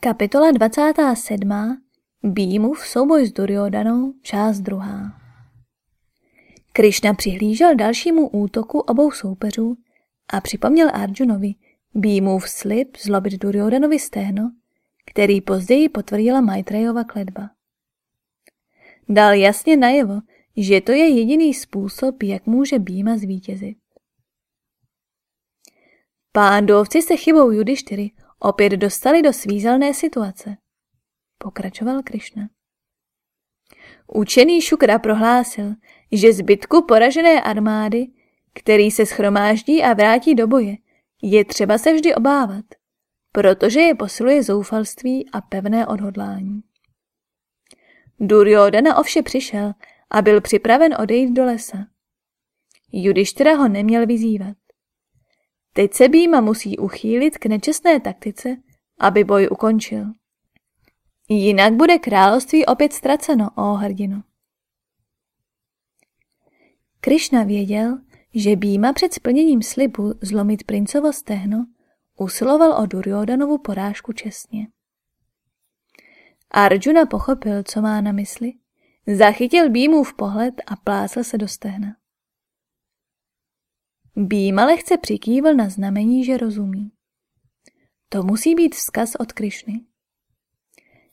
Kapitola 27. Býmův souboj s Duryodanou, část druhá. Krišna přihlížel dalšímu útoku obou soupeřů a připomněl Arjunovi Býmův slib zlobit Duryodanovi stehno, který později potvrdila Maitrejova kledba. Dal jasně najevo, že to je jediný způsob, jak může Býma zvítězit. Pándovci se chybou Judištyry opět dostali do svízelné situace. Pokračoval Krišna. Učený Šukra prohlásil, že zbytku poražené armády, který se schromáždí a vrátí do boje, je třeba se vždy obávat, protože je posiluje zoufalství a pevné odhodlání. Duryodhana ovše přišel a byl připraven odejít do lesa. Judištyra ho neměl vyzývat. Teď se Býma musí uchýlit k nečestné taktice, aby boj ukončil. Jinak bude království opět ztraceno, o hrdinu. Krišna věděl, že Býma před splněním slibu zlomit princovo stehno usiloval o Duryodanovu porážku čestně. Arjuna pochopil, co má na mysli, zachytil v pohled a plásl se do stehna. Býma lehce přikývl na znamení, že rozumí. To musí být vzkaz od Krišny.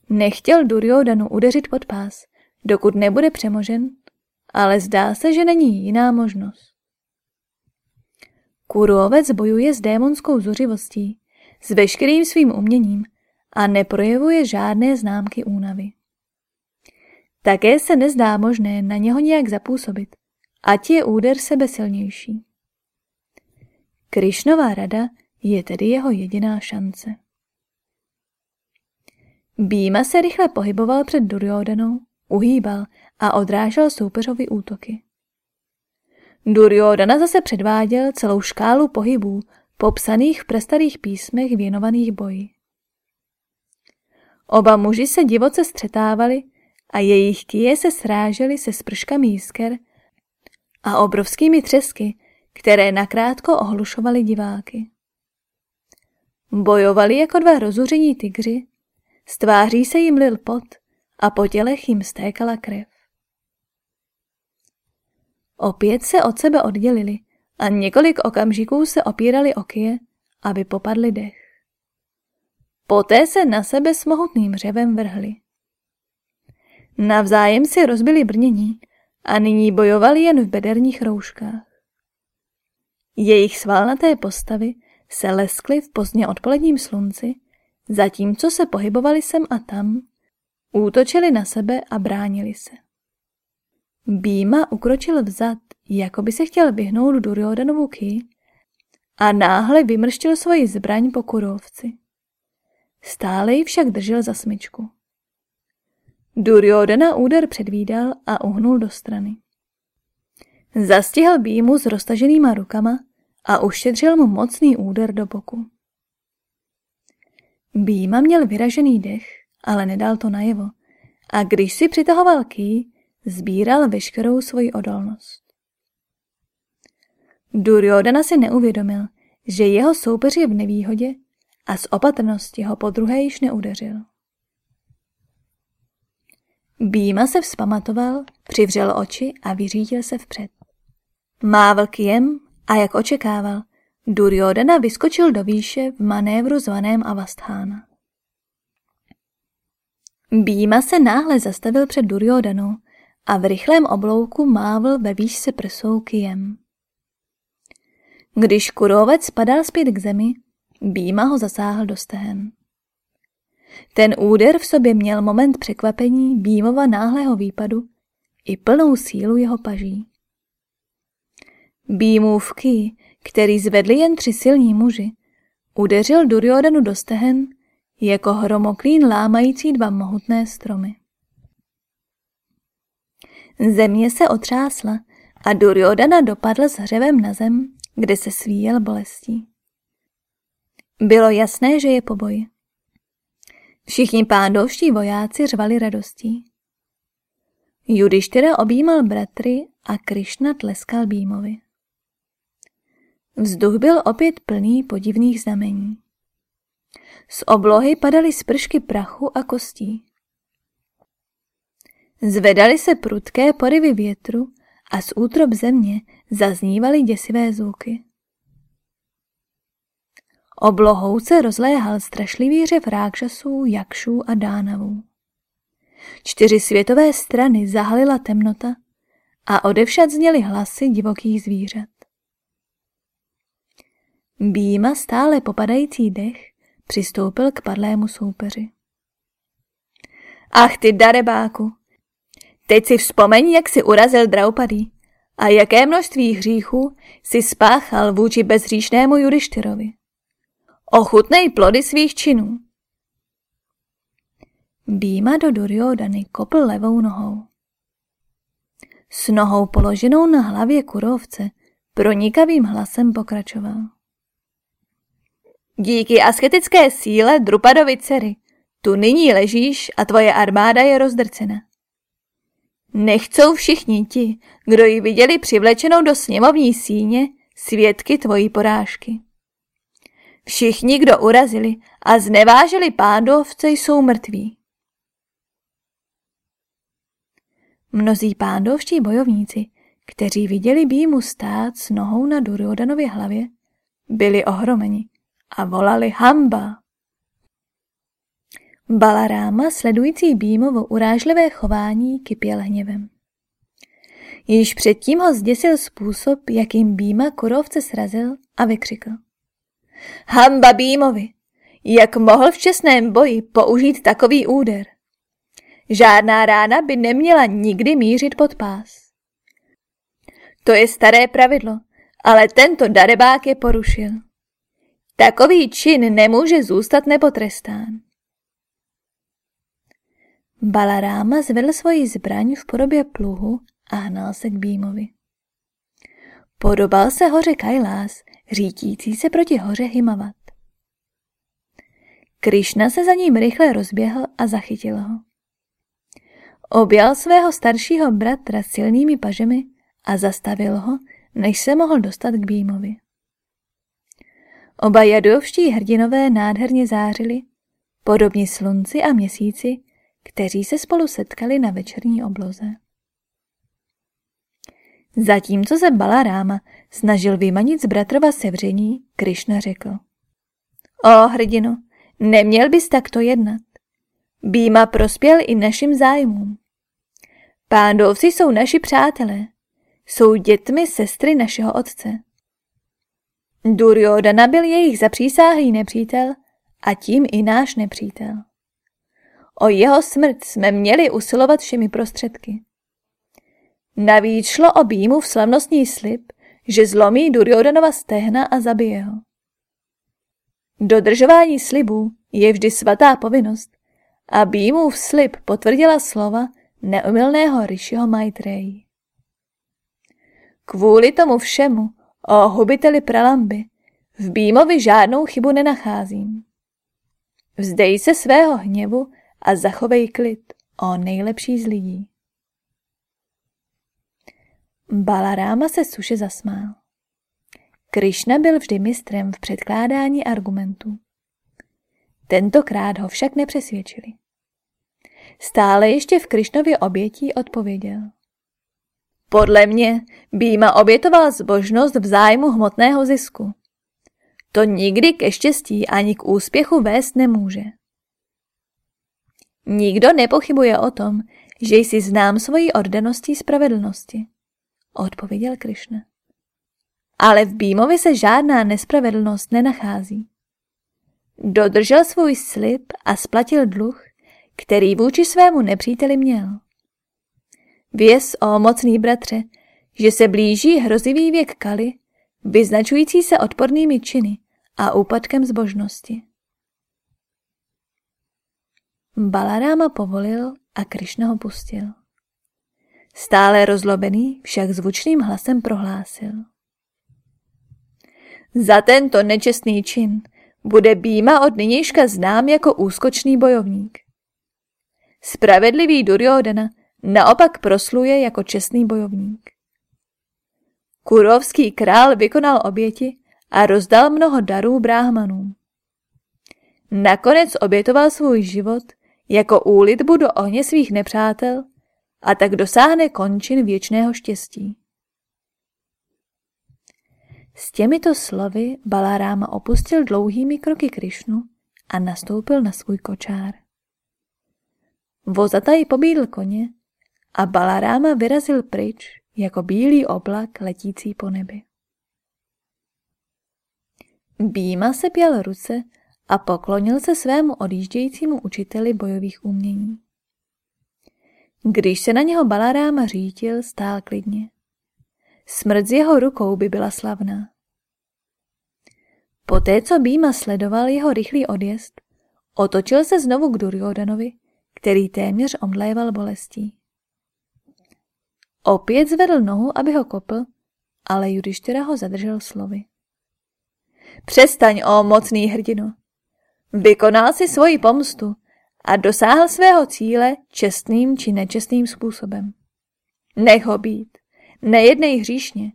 Nechtěl Duryodanu udeřit pod pás, dokud nebude přemožen, ale zdá se, že není jiná možnost. Kurovec bojuje s démonskou zuřivostí, s veškerým svým uměním a neprojevuje žádné známky únavy. Také se nezdá možné na něho nějak zapůsobit, ať je úder sebe silnější. Krišnová rada je tedy jeho jediná šance. Býma se rychle pohyboval před Duryodanou, uhýbal a odrážel soupeřovi útoky. Duryodana zase předváděl celou škálu pohybů, popsaných v prestarých písmech věnovaných boji. Oba muži se divoce střetávali a jejich kije se srážely se sprškami jisker a obrovskými třesky, které nakrátko ohlušovaly diváky. Bojovali jako dva rozuření tygři, z tváří se jim lil pot a po tělech jim stékala krev. Opět se od sebe oddělili a několik okamžiků se opírali o kije, aby popadli dech. Poté se na sebe s mohutným řevem vrhli. Navzájem si rozbili brnění a nyní bojovali jen v bederních rouškách. Jejich svalnaté postavy se leskly v pozdně odpoledním slunci, zatímco se pohybovali sem a tam, útočili na sebe a bránili se. Býma ukročil vzad, jako by se chtěl vyhnout Duryodanovu ky a náhle vymrštil svoji zbraň po kurovci. Stále ji však držel za smyčku. Duryodana úder předvídal a uhnul do strany. Zastihl Býmu s roztaženýma rukama a ušetřil mu mocný úder do boku. Býma měl vyražený dech, ale nedal to najevo a když si přitahoval ký, sbíral veškerou svoji odolnost. Duryodana si neuvědomil, že jeho soupeř je v nevýhodě a z opatrnosti ho po druhé již neudeřil. Býma se vzpamatoval, přivřel oči a vyřídil se vpřed. Mávl jem a jak očekával, Duryodana vyskočil do výše v manévru zvaném Avasthána. Býma se náhle zastavil před Duryodanou a v rychlém oblouku mávl ve výšce prsou kijem. Když kurovec spadal zpět k zemi, Býma ho zasáhl do stehen. Ten úder v sobě měl moment překvapení Býmova náhlého výpadu i plnou sílu jeho paží. Býmův ký, který zvedli jen tři silní muži, udeřil Duryodanu do stehen jako hromoklín lámající dva mohutné stromy. Země se otřásla a Duryodana dopadl s hřevem na zem, kde se svíjel bolestí. Bylo jasné, že je po boji. Všichni pádovští vojáci řvali radostí. Judištyra objímal bratry a Krišna tleskal Bímovi. Vzduch byl opět plný podivných znamení. Z oblohy padaly spršky prachu a kostí. Zvedaly se prudké porivy větru a z útrop země zaznívaly děsivé zvuky. Oblohou se rozléhal strašlivý řev rákšasů, jakšů a dánavů. Čtyři světové strany zahalila temnota a odevšad zněly hlasy divokých zvířat. Býma stále popadající dech přistoupil k padlému soupeři. Ach ty darebáku, teď si vzpomeň, jak si urazil Draupadý a jaké množství hříchů si spáchal vůči bezříšnému Judištyrovi. Ochutnej plody svých činů. Býma do Duryodany kopl levou nohou. S nohou položenou na hlavě kurovce pronikavým hlasem pokračoval. Díky asketické síle Drupadovi dcery, tu nyní ležíš a tvoje armáda je rozdrcena. Nechcou všichni ti, kdo ji viděli přivlečenou do sněmovní síně, svědky tvojí porážky. Všichni, kdo urazili a znevážili pándovce, jsou mrtví. Mnozí pándovští bojovníci, kteří viděli Býmu stát s nohou na Duryodanově hlavě, byli ohromeni a volali hamba. Balaráma, sledující Bímovo urážlivé chování, kypěl hněvem. Již předtím ho zděsil způsob, jakým Býma kurovce srazil a vykřikl. Hamba Bímovi! Jak mohl v čestném boji použít takový úder? Žádná rána by neměla nikdy mířit pod pás. To je staré pravidlo, ale tento darebák je porušil. Takový čin nemůže zůstat nepotrestán. Balaráma zvedl svoji zbraň v podobě pluhu a hnal se k Bímovi. Podobal se hoře Kajlás, řítící se proti hoře Himavat. Krišna se za ním rychle rozběhl a zachytil ho. Objal svého staršího bratra silnými pažemi a zastavil ho, než se mohl dostat k Bímovi. Oba jadovští hrdinové nádherně zářili, podobně slunci a měsíci, kteří se spolu setkali na večerní obloze. Zatímco se Balaráma snažil vymanit z bratrova sevření, Krišna řekl. O, hrdino, neměl bys takto jednat. Býma prospěl i našim zájmům. Pándovci jsou naši přátelé. Jsou dětmi sestry našeho otce. Duryodana byl jejich zapřísáhlý nepřítel a tím i náš nepřítel. O jeho smrt jsme měli usilovat všemi prostředky. Navíc šlo o Býmu v slavnostní slib, že zlomí Duryodanova stehna a zabije ho. Dodržování slibů je vždy svatá povinnost a Býmův slib potvrdila slova neumilného Rishiho Maitreji. Kvůli tomu všemu, o hubiteli Pralamby, v Býmovi žádnou chybu nenacházím. Vzdej se svého hněvu a zachovej klid, o nejlepší z lidí. Balaráma se suše zasmál. Krišna byl vždy mistrem v předkládání argumentů. Tentokrát ho však nepřesvědčili. Stále ještě v Krišnově obětí odpověděl. Podle mě Býma obětoval zbožnost v zájmu hmotného zisku. To nikdy ke štěstí ani k úspěchu vést nemůže. Nikdo nepochybuje o tom, že jsi znám svojí ordeností spravedlnosti, odpověděl Krišna. Ale v Bímovi se žádná nespravedlnost nenachází. Dodržel svůj slib a splatil dluh, který vůči svému nepříteli měl. Věz o mocný bratře, že se blíží hrozivý věk Kali, vyznačující se odpornými činy a úpadkem zbožnosti. Balaráma povolil a Krišna ho pustil. Stále rozlobený však zvučným hlasem prohlásil. Za tento nečestný čin bude Býma od nynějška znám jako úskočný bojovník. Spravedlivý Duryodhana naopak prosluje jako čestný bojovník. Kurovský král vykonal oběti a rozdal mnoho darů bráhmanům. nakonec obětoval svůj život jako úlitbu do ohně svých nepřátel a tak dosáhne končin věčného štěstí. S těmito slovy Balaráma opustil dlouhými kroky Krišnu a nastoupil na svůj kočár. Vozataj pobídl koně a Balaráma vyrazil pryč jako bílý oblak letící po nebi. Býma se pěl ruce a poklonil se svému odjíždějícímu učiteli bojových umění. Když se na něho Balaráma řítil, stál klidně. Smrt z jeho rukou by byla slavná. Poté, co Býma sledoval jeho rychlý odjezd, otočil se znovu k Duryodanovi, který téměř omdléval bolestí. Opět zvedl nohu, aby ho kopl, ale Judištěra ho zadržel slovy. Přestaň, o mocný hrdino. Vykonal si svoji pomstu a dosáhl svého cíle čestným či nečestným způsobem. Nech ho být, nejednej hříšně.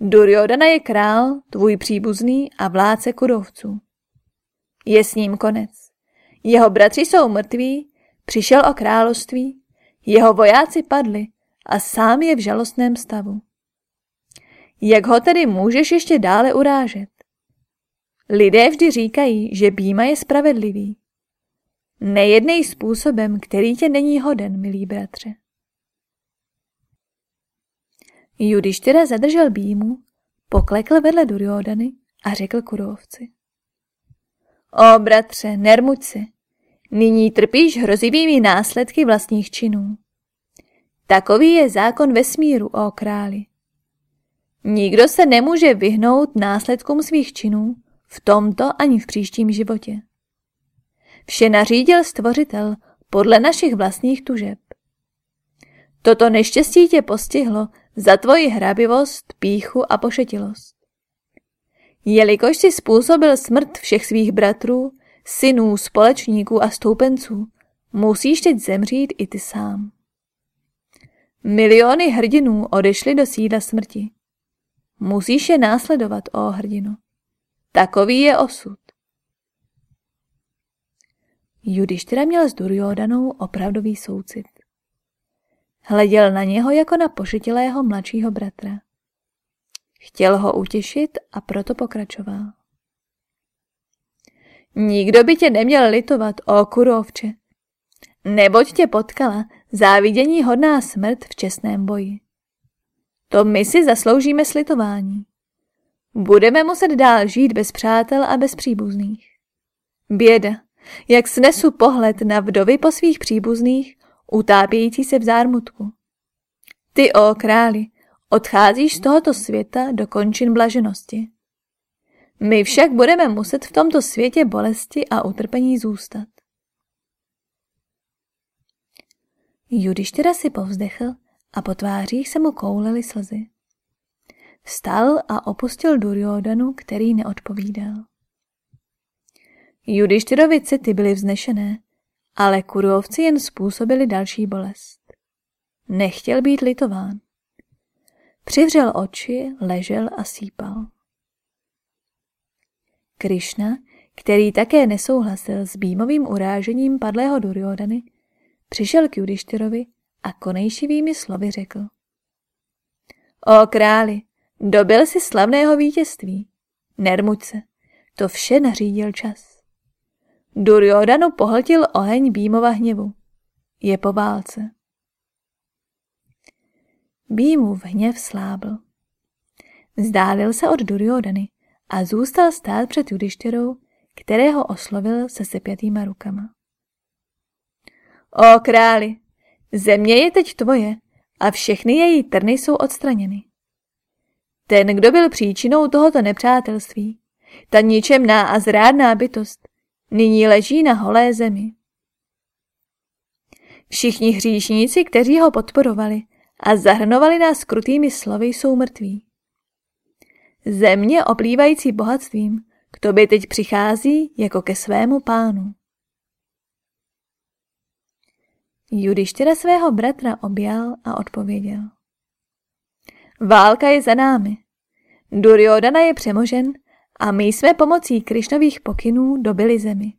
Duryodana je král, tvůj příbuzný a vládce kudovců. Je s ním konec. Jeho bratři jsou mrtví, přišel o království, jeho vojáci padli a sám je v žalostném stavu. Jak ho tedy můžeš ještě dále urážet? Lidé vždy říkají, že Býma je spravedlivý. Nejednej způsobem, který tě není hoden, milý bratře. Judištyra zadržel Býmu, poklekl vedle Duryodany a řekl kurovci. O bratře, nermuď se, nyní trpíš hrozivými následky vlastních činů. Takový je zákon vesmíru, o králi. Nikdo se nemůže vyhnout následkům svých činů v tomto ani v příštím životě. Vše nařídil stvořitel podle našich vlastních tužeb. Toto neštěstí tě postihlo za tvoji hrabivost, píchu a pošetilost. Jelikož si způsobil smrt všech svých bratrů, synů, společníků a stoupenců, musíš teď zemřít i ty sám. Miliony hrdinů odešly do sídla smrti. Musíš je následovat, o hrdino. Takový je osud. Judištyra měl s Duryodanou opravdový soucit. Hleděl na něho jako na pošetilého mladšího bratra. Chtěl ho utěšit a proto pokračoval. Nikdo by tě neměl litovat, o kurovče, neboť tě potkala závidění hodná smrt v čestném boji. To my si zasloužíme slitování. Budeme muset dál žít bez přátel a bez příbuzných. Běda, jak snesu pohled na vdovy po svých příbuzných, utápějící se v zármutku. Ty, o králi, odcházíš z tohoto světa do končin blaženosti. My však budeme muset v tomto světě bolesti a utrpení zůstat. Judištěra si povzdechl a po tvářích se mu koulely slzy. Vstal a opustil Duryodanu, který neodpovídal. Judištyrovi city byly vznešené, ale kurovci jen způsobili další bolest. Nechtěl být litován. Přivřel oči, ležel a sípal. Krišna, který také nesouhlasil s býmovým urážením padlého Duryodany, přišel k Judištyrovi a konejšivými slovy řekl. O králi, dobil si slavného vítězství. Nermuď se, to vše nařídil čas. Duryodanu pohltil oheň Bímova hněvu. Je po válce. Bímův hněv slábl. Vzdálil se od Duryodany a zůstal stát před Judištěrou, kterého oslovil se sepjatýma rukama. O králi, země je teď tvoje a všechny její trny jsou odstraněny. Ten, kdo byl příčinou tohoto nepřátelství, ta ničemná a zrádná bytost, nyní leží na holé zemi. Všichni hříšníci, kteří ho podporovali a zahrnovali nás krutými slovy, jsou mrtví. Země oplývající bohatstvím k tobě teď přichází jako ke svému pánu. Judištěra svého bratra objal a odpověděl. Válka je za námi. Duryodana je přemožen a my jsme pomocí Krišnových pokynů dobili zemi.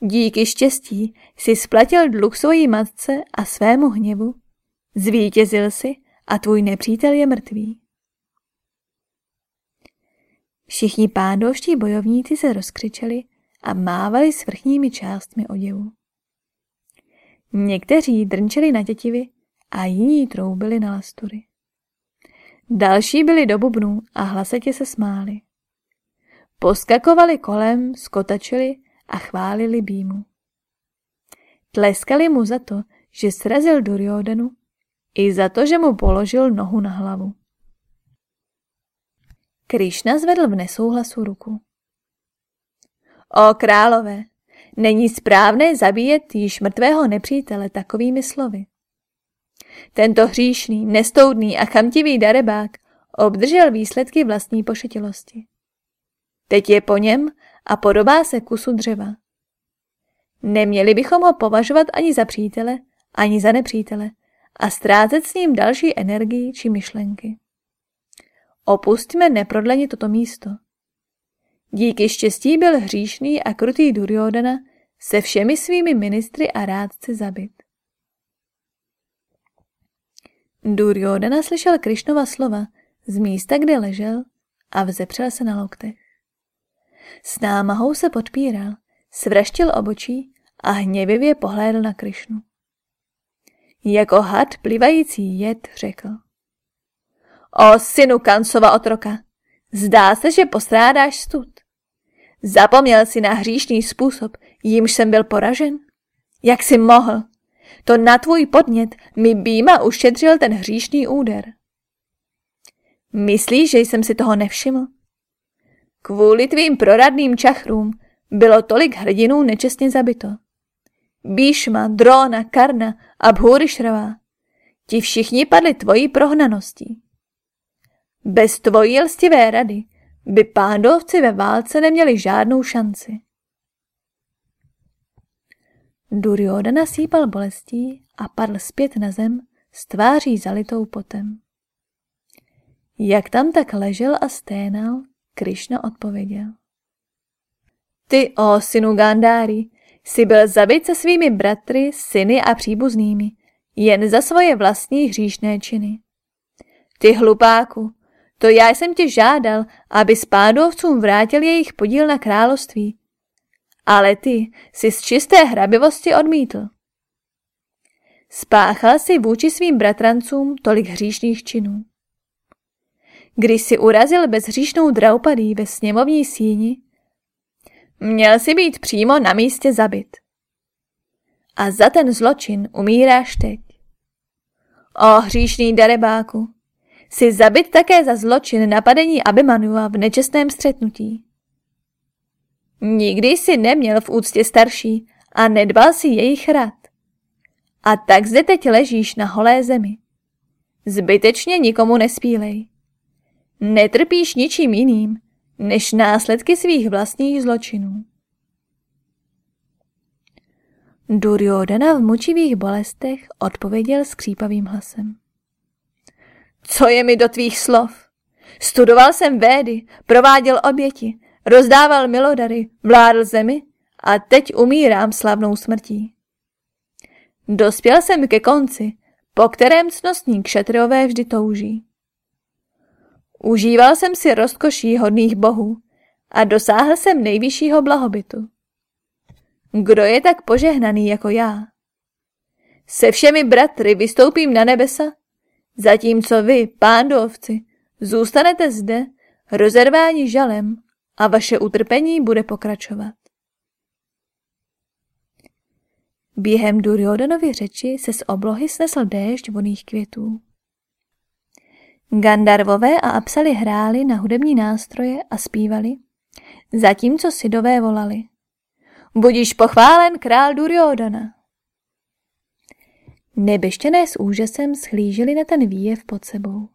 Díky štěstí si splatil dluh svojí matce a svému hněvu, zvítězil si a tvůj nepřítel je mrtvý. Všichni pádovští bojovníci se rozkřičeli a mávali svrchními částmi oděvu. Někteří drnčeli na tětivy a jiní troubili na lastury. Další byli do bubnů a hlasitě se smáli. Poskakovali kolem, skotačili a chválili Bímu. Tleskali mu za to, že srazil Duryodanu i za to, že mu položil nohu na hlavu. Krišna zvedl v nesouhlasu ruku. O králové, není správné zabíjet již mrtvého nepřítele takovými slovy. Tento hříšný, nestoudný a chamtivý darebák obdržel výsledky vlastní pošetilosti. Teď je po něm a podobá se kusu dřeva. Neměli bychom ho považovat ani za přítele, ani za nepřítele a ztrácet s ním další energii či myšlenky. Opustíme neprodleně toto místo. Díky štěstí byl hříšný a krutý Duryodana se všemi svými ministry a rádci zabit. Duryodana slyšel Krišnova slova z místa, kde ležel a vzepřel se na loktech. S námahou se podpíral, svraštil obočí a hněvivě pohlédl na Krišnu. Jako had plivající jed řekl. O synu Kancova otroka, zdá se, že postrádáš stud. Zapomněl si na hříšný způsob, jímž jsem byl poražen? Jak jsi mohl? To na tvůj podnět mi Býma ušetřil ten hříšný úder. Myslíš, že jsem si toho nevšiml? Kvůli tvým proradným čachrům bylo tolik hrdinů nečestně zabito. Bíšma, Drona, Karna a Bhurišrava. Ti všichni padli tvojí prohnaností. Bez tvojí lstivé rady by pándovci ve válce neměli žádnou šanci. Duryodhana sípal bolestí a padl zpět na zem s tváří zalitou potem. Jak tam tak ležel a sténal, Krišna odpověděl. Ty, o synu Gandári, jsi byl zabit se svými bratry, syny a příbuznými, jen za svoje vlastní hříšné činy. Ty hlupáku, to já jsem tě žádal, aby spádovcům vrátil jejich podíl na království. Ale ty jsi z čisté hrabivosti odmítl. Spáchal si vůči svým bratrancům tolik hříšných činů. Když si urazil bezhříšnou draupadí ve sněmovní síni, měl si být přímo na místě zabit. A za ten zločin umíráš teď. O hříšný darebáku, jsi zabit také za zločin napadení Abimanua v nečestném střetnutí. Nikdy jsi neměl v úctě starší a nedbal si jejich rad. A tak zde teď ležíš na holé zemi. Zbytečně nikomu nespílej. Netrpíš ničím jiným, než následky svých vlastních zločinů. Duryodhana v mučivých bolestech odpověděl skřípavým hlasem. Co je mi do tvých slov? Studoval jsem védy, prováděl oběti, rozdával milodary, vládl zemi a teď umírám slavnou smrtí. Dospěl jsem ke konci, po kterém cnostní kšetriové vždy touží. Užíval jsem si rozkoší hodných bohů a dosáhl jsem nejvyššího blahobytu. Kdo je tak požehnaný jako já? Se všemi bratry vystoupím na nebesa, zatímco vy, pándovci, zůstanete zde, rozerváni žalem a vaše utrpení bude pokračovat. Během Duryodanovy řeči se z oblohy snesl déšť voných květů. Gandarvové a Apsali hráli na hudební nástroje a zpívali, zatímco Sidové volali. Budiš pochválen král Duryodana. Nebeštěné s úžasem schlíželi na ten výjev pod sebou.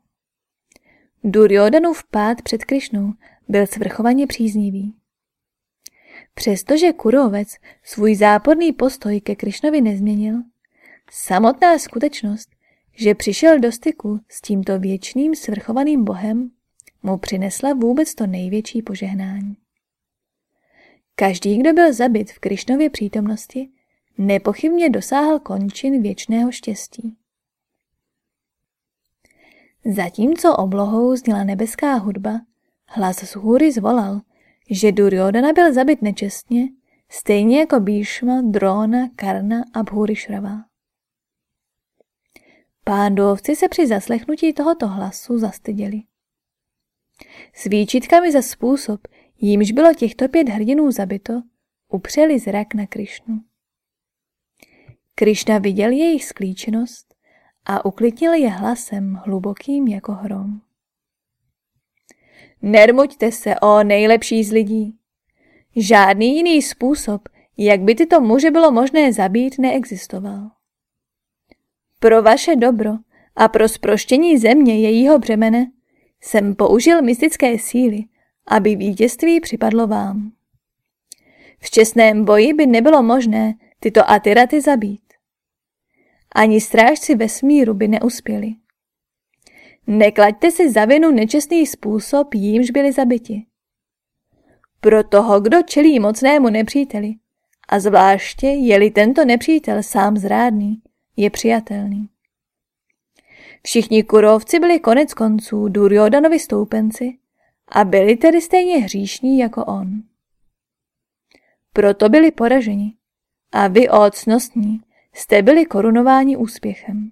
Duryodanův pád před Krišnou byl svrchovaně příznivý. Přestože Kurovec svůj záporný postoj ke Krišnovi nezměnil, samotná skutečnost, že přišel do styku s tímto věčným svrchovaným bohem, mu přinesla vůbec to největší požehnání. Každý, kdo byl zabit v Krišnově přítomnosti, nepochybně dosáhl končin věčného štěstí. Zatímco oblohou zněla nebeská hudba, hlas z hůry zvolal, že Duryodhana byl zabit nečestně, stejně jako Bíšma, Drona, Karna a Bhurišrava. Pándovci se při zaslechnutí tohoto hlasu zastyděli. S výčitkami za způsob, jímž bylo těchto pět hrdinů zabito, upřeli zrak na Krišnu. Krišna viděl jejich sklíčenost a uklidnil je hlasem hlubokým jako hrom. Nermuďte se, o nejlepší z lidí. Žádný jiný způsob, jak by tyto muže bylo možné zabít, neexistoval. Pro vaše dobro a pro sproštění země jejího břemene jsem použil mystické síly, aby vítězství připadlo vám. V čestném boji by nebylo možné tyto atyraty zabít. Ani strážci vesmíru by neuspěli. Neklaďte si za vinu nečestný způsob, jímž byli zabiti. Pro toho, kdo čelí mocnému nepříteli, a zvláště je-li tento nepřítel sám zrádný, je přijatelný. Všichni kurovci byli konec konců Duryodanovi stoupenci a byli tedy stejně hříšní jako on. Proto byli poraženi a vy, o cnostní, jste byli korunováni úspěchem.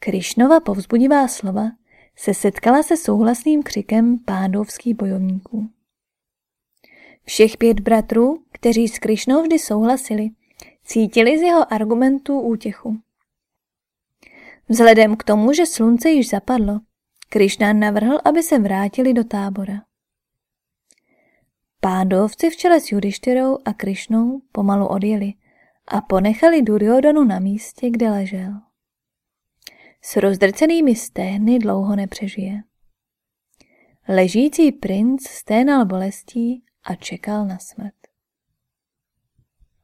Krišnova povzbudivá slova se setkala se souhlasným křikem pádovských bojovníků. Všech pět bratrů, kteří s Krišnou vždy souhlasili, cítili z jeho argumentů útěchu. Vzhledem k tomu, že slunce již zapadlo, Krišna navrhl, aby se vrátili do tábora. Pádovci v čele s Judištyrou a Krišnou pomalu odjeli a ponechali Duryodanu na místě, kde ležel. S rozdrcenými stehny dlouho nepřežije. Ležící princ sténal bolestí a čekal na smrt.